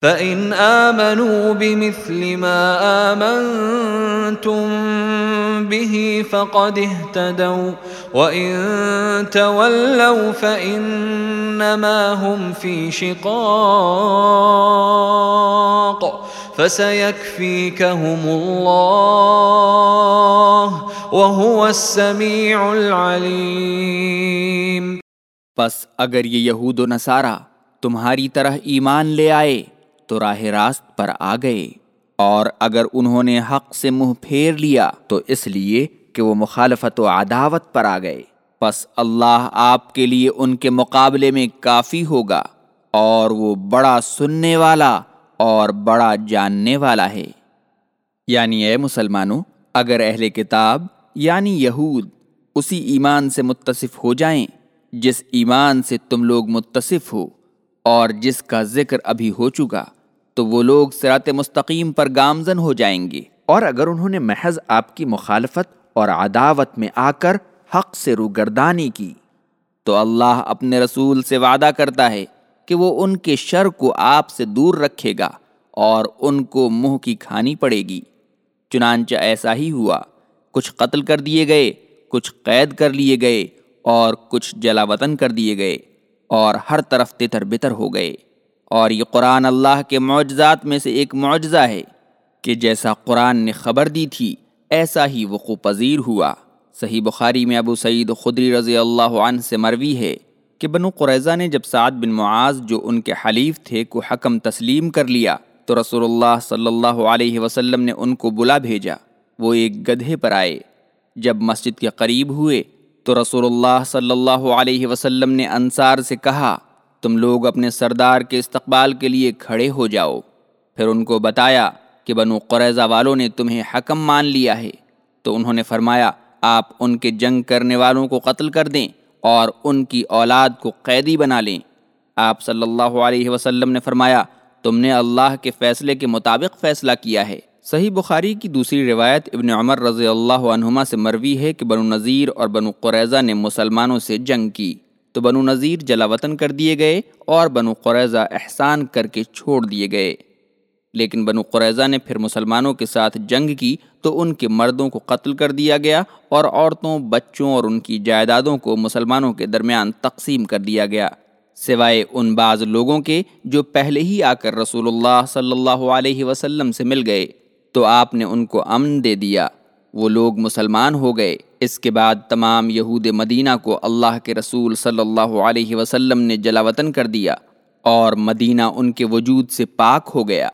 فَإِنْ آمَنُوا بِمِثْلِ مَا آمَنْتُمْ بِهِ فَقَدْ اهْتَدَوْا وَإِنْ تَوَلَّوْا فَإِنَّمَا هُمْ فِي شِقَاقٍ فَسَيَكْفِيكَهُمُ اللَّهُ وَهُوَ السَّمِيعُ الْعَلِيمُ پس اگر یہ یہود و نصارہ تمہاری طرح ایمان لے آئے تو راہ راست پر آ گئے۔ اور اگر انہوں نے حق سے منہ پھیر لیا، تو اس لیے کہ وہ مخالفت و عداوت پر آ گئے۔ پس اللہ آپ کے لیے ان کے مقابلے میں کافی ہوگا، اور وہ بڑا سننے والا اور بڑا جاننے والا ہے۔ یعنی اے مسلمانوں، اگر اہل کتاب یعنی یہود، اسی ایمان سے متصف ہو جائیں، جس ایمان سے تم لوگ متصف ہو، اور جس کا ذکر ابھی ہو چکا تو وہ لوگ سرات مستقیم پر گامزن ہو جائیں گے۔ اور اگر انہوں نے محض آپ کی مخالفت اور عداوت میں آ کر حق سے روگردانی کی، تو اللہ اپنے رسول سے وعدہ کرتا ہے کہ وہ ان کے شر کو آپ سے دور رکھے گا اور ان کو منہ کی کھانی پڑے گی۔ چنانچہ ایسا ہی ہوا۔ کچھ قتل کر دیے گئے، کچھ قید کر لیے گئے اور کچھ جلا وطن کر دیے گئے اور ہر طرف تتر بتر ہو گئے۔ اور یہ قرآن اللہ کے معجزات میں سے ایک معجزہ ہے کہ جیسا قرآن نے خبر دی تھی، ایسا ہی وقوع پذیر ہوا۔ صحیح بخاری میں ابو سعید خدری رضی اللہ عنہ سے مروی ہے کہ بنو قریضہ نے جب سعد بن معاذ، جو ان کے حلیف تھے، کو حکم تسلیم کر لیا، تو رسول اللہ صلی اللہ علیہ وسلم نے ان کو بلا بھیجا۔ وہ ایک گدھے پر آئے۔ جب مسجد کے قریب ہوئے، تو رسول اللہ صلی اللہ علیہ وسلم نے انصار سے کہا تم لوگ اپنے سردار کے استقبال کے لیے کھڑے ہو جاؤ۔ پھر ان کو بتایا کہ بنو قریضہ والوں نے تمہیں حکم مان لیا ہے۔ تو انہوں نے فرمایا، آپ ان کے جنگ کرنے والوں کو قتل کر دیں اور ان کی اولاد کو قیدی بنا لیں۔ آپ صلی اللہ علیہ وسلم نے فرمایا، تم نے اللہ کے فیصلے کے مطابق فیصلہ کیا ہے۔ صحیح بخاری کی دوسری روایت ابن عمر رضی اللہ عنہما سے مروی ہے کہ بنو نذیر اور بنو قریضہ نے مسلمانوں سے جنگ کی۔ تو بنو نذیر جلا وطن کر دیے گئے اور بنو قریضہ احسان کر کے چھوڑ دیے گئے۔ لیکن بنو قریضہ نے پھر مسلمانوں کے ساتھ جنگ کی تو ان کے مردوں کو قتل کر دیا گیا اور عورتوں، بچوں اور ان کی جائیدادوں کو مسلمانوں کے درمیان تقسیم کر دیا گیا۔ سوائے ان بعض لوگوں کے جو پہلے ہی آ کر رسول اللہ صلی اللہ علیہ وسلم سے مل گئے، تو آپ نے ان کو امن دے دیا۔ وہ لوگ مسلمان ہو گئے۔ اس کے بعد تمام یہود مدینہ کو اللہ کے رسول صلی اللہ علیہ وسلم نے جلا وطن کر دیا اور مدینہ ان کے وجود سے پاک ہو گیا۔